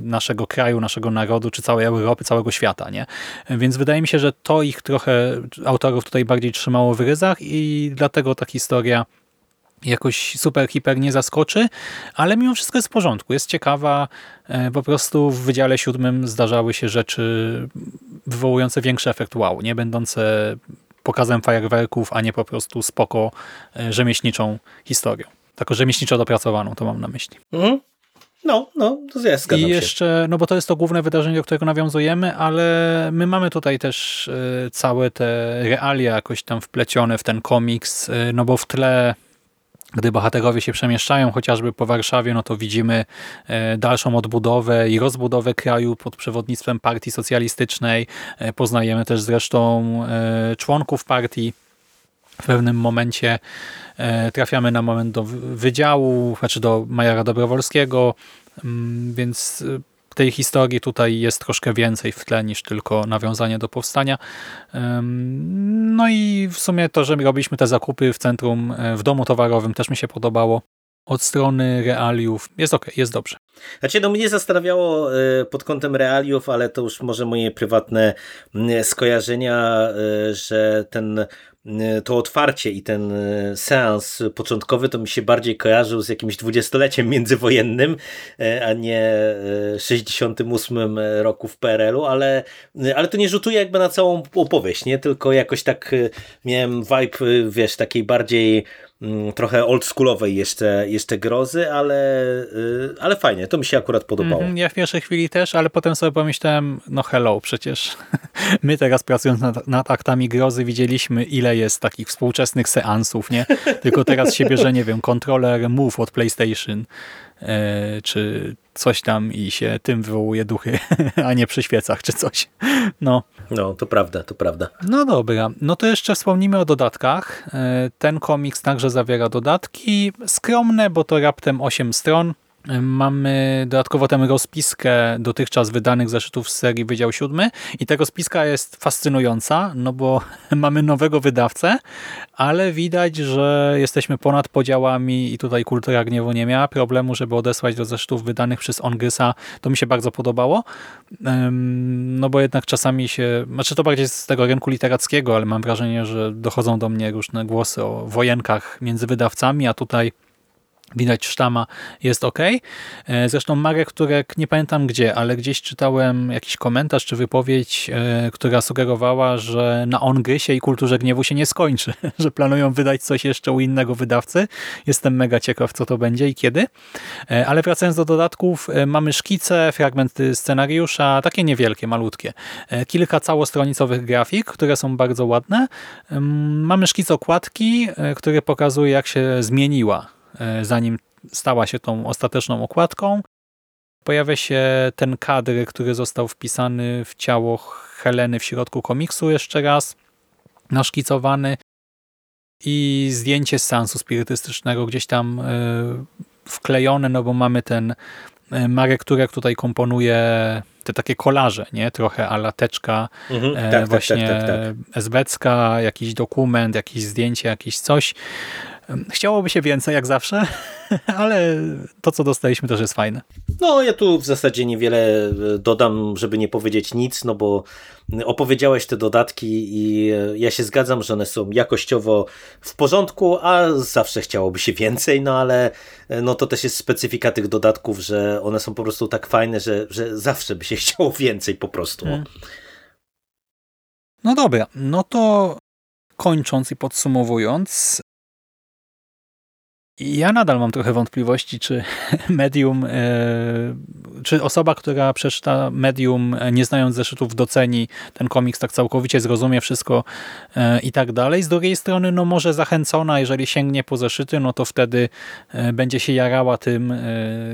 naszego kraju, naszego narodu, czy całej Europy, całego świata. Nie? Więc wydaje mi się, że to ich trochę autorów tutaj bardziej trzymało w ryzach i dlatego ta historia jakoś super, hiper nie zaskoczy, ale mimo wszystko jest w porządku, jest ciekawa. E, po prostu w Wydziale Siódmym zdarzały się rzeczy wywołujące większy efekt wow, nie będące pokazem fajerwerków, a nie po prostu spoko e, rzemieślniczą historią. Taką rzemieślniczo dopracowaną, to mam na myśli. Mhm. No, no, to ja I jeszcze, no bo to jest to główne wydarzenie, do którego nawiązujemy, ale my mamy tutaj też e, całe te realia jakoś tam wplecione w ten komiks, e, no bo w tle gdy bohaterowie się przemieszczają chociażby po Warszawie, no to widzimy e, dalszą odbudowę i rozbudowę kraju pod przewodnictwem partii socjalistycznej. Poznajemy też zresztą członków partii. W pewnym momencie trafiamy na moment do wydziału, znaczy do majora Dobrowolskiego, mm, więc tej historii tutaj jest troszkę więcej w tle niż tylko nawiązanie do powstania. No i w sumie to, że robiliśmy te zakupy w centrum, e, w domu towarowym też mi się podobało. Od strony realiów jest ok, jest dobrze. Znaczy, no mnie zastanawiało e, pod kątem realiów, ale to już może moje prywatne skojarzenia, e, że ten E, to otwarcie i ten e, seans początkowy to mi się bardziej kojarzył z jakimś dwudziestoleciem międzywojennym, e, a nie 68 roku w PRL-u, ale, ale to nie rzutuje jakby na całą opowieść, nie? Tylko jakoś tak miałem vibe, wiesz, takiej bardziej trochę oldschoolowej jeszcze, jeszcze grozy, ale, y, ale fajnie, to mi się akurat podobało. Mm, ja w pierwszej chwili też, ale potem sobie pomyślałem, no hello, przecież my teraz pracując nad, nad aktami grozy widzieliśmy ile jest takich współczesnych seansów, nie? Tylko teraz się bierze, nie wiem, kontroler Move od PlayStation, E, czy coś tam i się tym wywołuje duchy, a nie przy świecach czy coś. No. no, to prawda, to prawda. No dobra, no to jeszcze wspomnimy o dodatkach. E, ten komiks także zawiera dodatki, skromne, bo to raptem 8 stron, mamy dodatkowo tę rozpiskę dotychczas wydanych zeszytów z serii Wydział Siódmy i ta rozpiska jest fascynująca, no bo mamy nowego wydawcę, ale widać, że jesteśmy ponad podziałami i tutaj Kultura Gniewu nie miała problemu, żeby odesłać do zeszytów wydanych przez Ongrysa. To mi się bardzo podobało, no bo jednak czasami się, znaczy to bardziej z tego rynku literackiego, ale mam wrażenie, że dochodzą do mnie różne głosy o wojenkach między wydawcami, a tutaj Widać sztama, jest ok. E, zresztą Marek Turek, nie pamiętam gdzie, ale gdzieś czytałem jakiś komentarz czy wypowiedź, e, która sugerowała, że na Ongrysie i Kulturze Gniewu się nie skończy, że planują wydać coś jeszcze u innego wydawcy. Jestem mega ciekaw, co to będzie i kiedy. E, ale wracając do dodatków, mamy szkice, fragmenty scenariusza, takie niewielkie, malutkie. Kilka całostronicowych grafik, które są bardzo ładne. Mamy szkic okładki, który pokazuje, jak się zmieniła zanim stała się tą ostateczną okładką. Pojawia się ten kadr, który został wpisany w ciało Heleny w środku komiksu jeszcze raz, naszkicowany i zdjęcie z seansu spirytystycznego gdzieś tam e, wklejone, no bo mamy ten e, Marek Turek tutaj komponuje te takie kolaże, nie? Trochę alateczka mhm, tak, tak, właśnie tak, tak, tak, esbecka, jakiś dokument, jakieś zdjęcie, jakieś coś. Chciałoby się więcej, jak zawsze, ale to, co dostaliśmy, też jest fajne. No, ja tu w zasadzie niewiele e, dodam, żeby nie powiedzieć nic, no bo opowiedziałeś te dodatki i e, ja się zgadzam, że one są jakościowo w porządku, a zawsze chciałoby się więcej, no ale e, no to też jest specyfika tych dodatków, że one są po prostu tak fajne, że, że zawsze by się chciało więcej po prostu. Hmm. No dobra, no to kończąc i podsumowując, ja nadal mam trochę wątpliwości, czy medium, e, czy osoba, która przeczyta medium, e, nie znając zeszytów, doceni ten komiks tak całkowicie, zrozumie wszystko e, i tak dalej. Z drugiej strony, no może zachęcona, jeżeli sięgnie po zeszyty, no to wtedy będzie się jarała tym,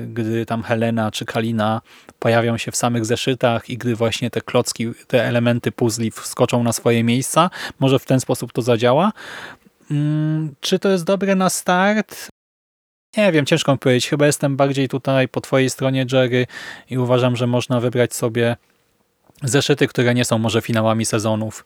gdy tam Helena czy Kalina pojawią się w samych zeszytach i gdy właśnie te klocki, te elementy puzli wskoczą na swoje miejsca. Może w ten sposób to zadziała. Mm, czy to jest dobre na start? Nie wiem, ciężko mi powiedzieć. Chyba jestem bardziej tutaj po twojej stronie, Jerry i uważam, że można wybrać sobie zeszyty, które nie są może finałami sezonów.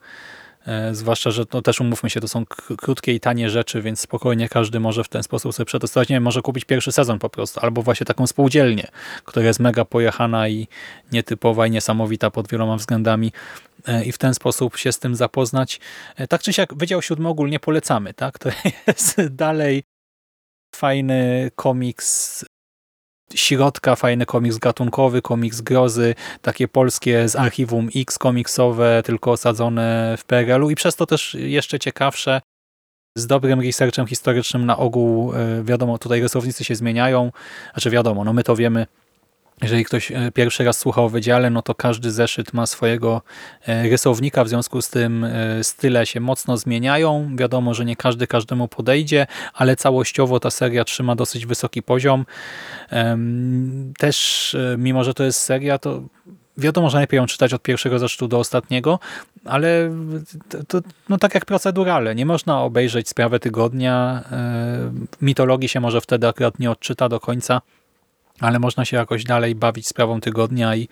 E, zwłaszcza, że to też umówmy się, to są krótkie i tanie rzeczy, więc spokojnie każdy może w ten sposób sobie przetestować. Nie wiem, może kupić pierwszy sezon po prostu, albo właśnie taką spółdzielnię, która jest mega pojechana i nietypowa i niesamowita pod wieloma względami e, i w ten sposób się z tym zapoznać. E, tak czy siak, Wydział Siódmy ogólnie polecamy, tak? To jest dalej fajny komiks środka, fajny komiks gatunkowy, komiks grozy, takie polskie z archiwum X komiksowe, tylko osadzone w PRL-u i przez to też jeszcze ciekawsze, z dobrym researchem historycznym na ogół, e, wiadomo, tutaj rysownicy się zmieniają, znaczy wiadomo, no my to wiemy jeżeli ktoś e, pierwszy raz słuchał o wydziale, no to każdy zeszyt ma swojego e, rysownika, w związku z tym e, style się mocno zmieniają. Wiadomo, że nie każdy każdemu podejdzie, ale całościowo ta seria trzyma dosyć wysoki poziom. Też, mimo że to jest seria, to wiadomo, że najpierw ją czytać od pierwszego zeszytu do ostatniego, ale to, no tak jak procedurale. Nie można obejrzeć sprawę tygodnia. Mitologii się może wtedy akurat nie odczyta do końca ale można się jakoś dalej bawić sprawą tygodnia i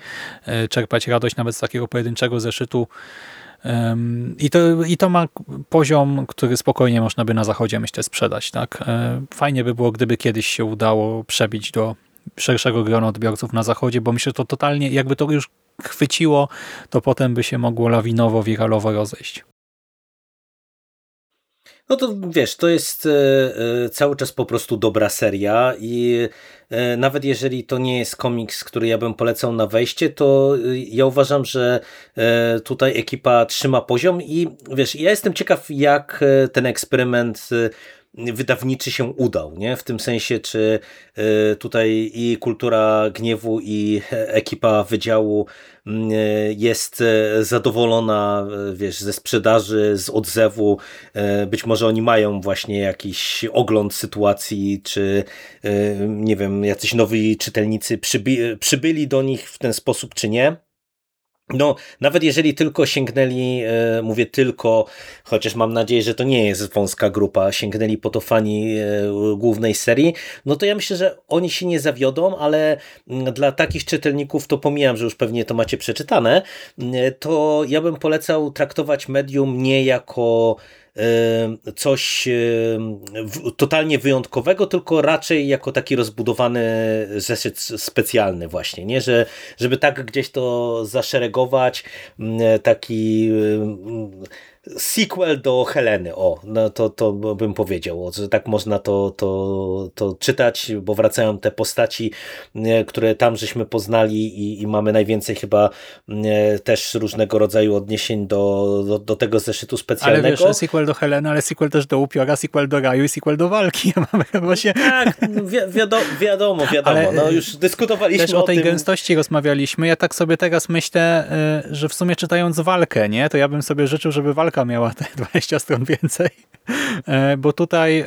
e, czerpać radość nawet z takiego pojedynczego zeszytu. I to, I to ma poziom, który spokojnie można by na zachodzie, myślę, sprzedać. Tak? E, fajnie by było, gdyby kiedyś się udało przebić do szerszego grona odbiorców na zachodzie, bo myślę, że to totalnie, jakby to już chwyciło, to potem by się mogło lawinowo, wiralowo rozejść. No to wiesz, to jest e, cały czas po prostu dobra seria i E, nawet jeżeli to nie jest komiks, który ja bym polecał na wejście, to e, ja uważam, że e, tutaj ekipa trzyma poziom i wiesz, ja jestem ciekaw, jak ten eksperyment wydawniczy się udał, nie? W tym sensie, czy tutaj i kultura gniewu i ekipa wydziału mm, jest zadowolona, wiesz, ze sprzedaży, z odzewu. Być może oni mają właśnie jakiś ogląd sytuacji, czy nie wiem, jacyś nowi czytelnicy przyby, przybyli do nich w ten sposób, czy nie. No, nawet jeżeli tylko sięgnęli, e, mówię tylko, chociaż mam nadzieję, że to nie jest wąska grupa, sięgnęli po to fani e, głównej serii, no to ja myślę, że oni się nie zawiodą, ale mm, dla takich czytelników, to pomijam, że już pewnie to macie przeczytane, e, to ja bym polecał traktować medium nie jako coś totalnie wyjątkowego, tylko raczej jako taki rozbudowany zeszyt specjalny właśnie, nie? Że, żeby tak gdzieś to zaszeregować, taki sequel do Heleny, o, no to, to bym powiedział, że tak można to, to, to czytać, bo wracają te postaci, które tam żeśmy poznali i, i mamy najwięcej chyba też różnego rodzaju odniesień do, do, do, tego zeszytu specjalnego. Ale wiesz, sequel do Heleny, ale sequel też do Upiora, sequel do Raju i sequel do Walki. Mamy właśnie... Tak, wi wiadomo, wiadomo, wiadomo. Ale no już dyskutowaliśmy też o, o tej tym. gęstości rozmawialiśmy. Ja tak sobie teraz myślę, y, że w sumie czytając Walkę, nie, to ja bym sobie życzył, żeby Walka miała te 20 stron więcej, e, bo tutaj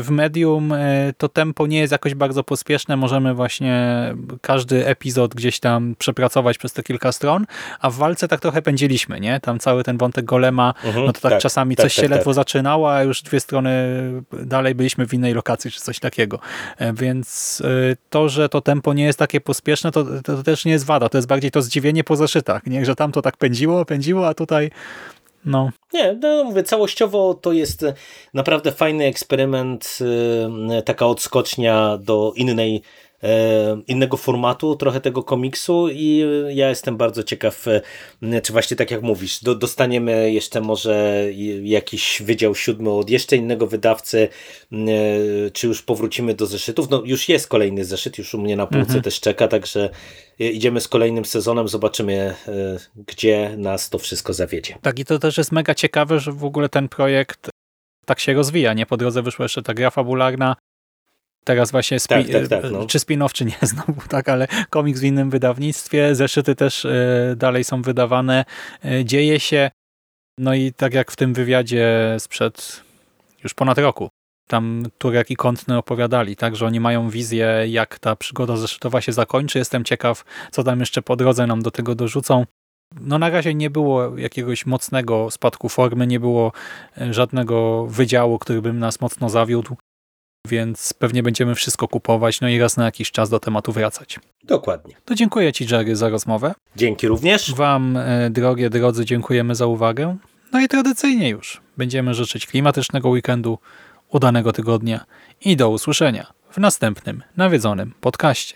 w medium e, to tempo nie jest jakoś bardzo pospieszne, możemy właśnie każdy epizod gdzieś tam przepracować przez te kilka stron, a w walce tak trochę pędziliśmy, nie? Tam cały ten wątek golema, mhm, no to tak, tak czasami tak, coś tak, się ledwo tak. zaczynało, a już dwie strony dalej byliśmy w innej lokacji, czy coś takiego. E, więc to, że to tempo nie jest takie pospieszne, to, to, to też nie jest wada, to jest bardziej to zdziwienie po zeszytach, nie? Że tam to tak pędziło, pędziło, a tutaj no. Nie, no mówię, całościowo to jest naprawdę fajny eksperyment, y, taka odskocznia do innej innego formatu trochę tego komiksu i ja jestem bardzo ciekaw, e, czy właśnie tak jak mówisz, do, dostaniemy jeszcze może jakiś Wydział Siódmy od jeszcze innego wydawcy, e, czy już powrócimy do zeszytów. No już jest kolejny zeszyt, już u mnie na półce mhm. też czeka, także idziemy z kolejnym sezonem, zobaczymy gdzie nas to wszystko zawiedzie. Tak i to też jest mega ciekawe, że w ogóle ten projekt tak się rozwija, nie? Po drodze wyszła jeszcze ta gra fabularna, Teraz właśnie spi tak, tak, tak, no. czy spin-off, czy nie znowu, tak, ale komiks w innym wydawnictwie, zeszyty też y, dalej są wydawane, y, dzieje się, no i tak jak w tym wywiadzie sprzed już ponad roku, tam Turek i Kątny opowiadali, tak, że oni mają wizję, jak ta przygoda zeszytowa się zakończy. Jestem ciekaw, co tam jeszcze po drodze nam do tego dorzucą. No na razie nie było jakiegoś mocnego spadku formy, nie było żadnego wydziału, który by nas mocno zawiódł więc pewnie będziemy wszystko kupować, no i raz na jakiś czas do tematu wracać. Dokładnie. To dziękuję Ci, Jerry, za rozmowę. Dzięki również. Wam, e, drogie drodzy, dziękujemy za uwagę. No i tradycyjnie już będziemy życzyć klimatycznego weekendu, udanego tygodnia i do usłyszenia w następnym nawiedzonym podcaście.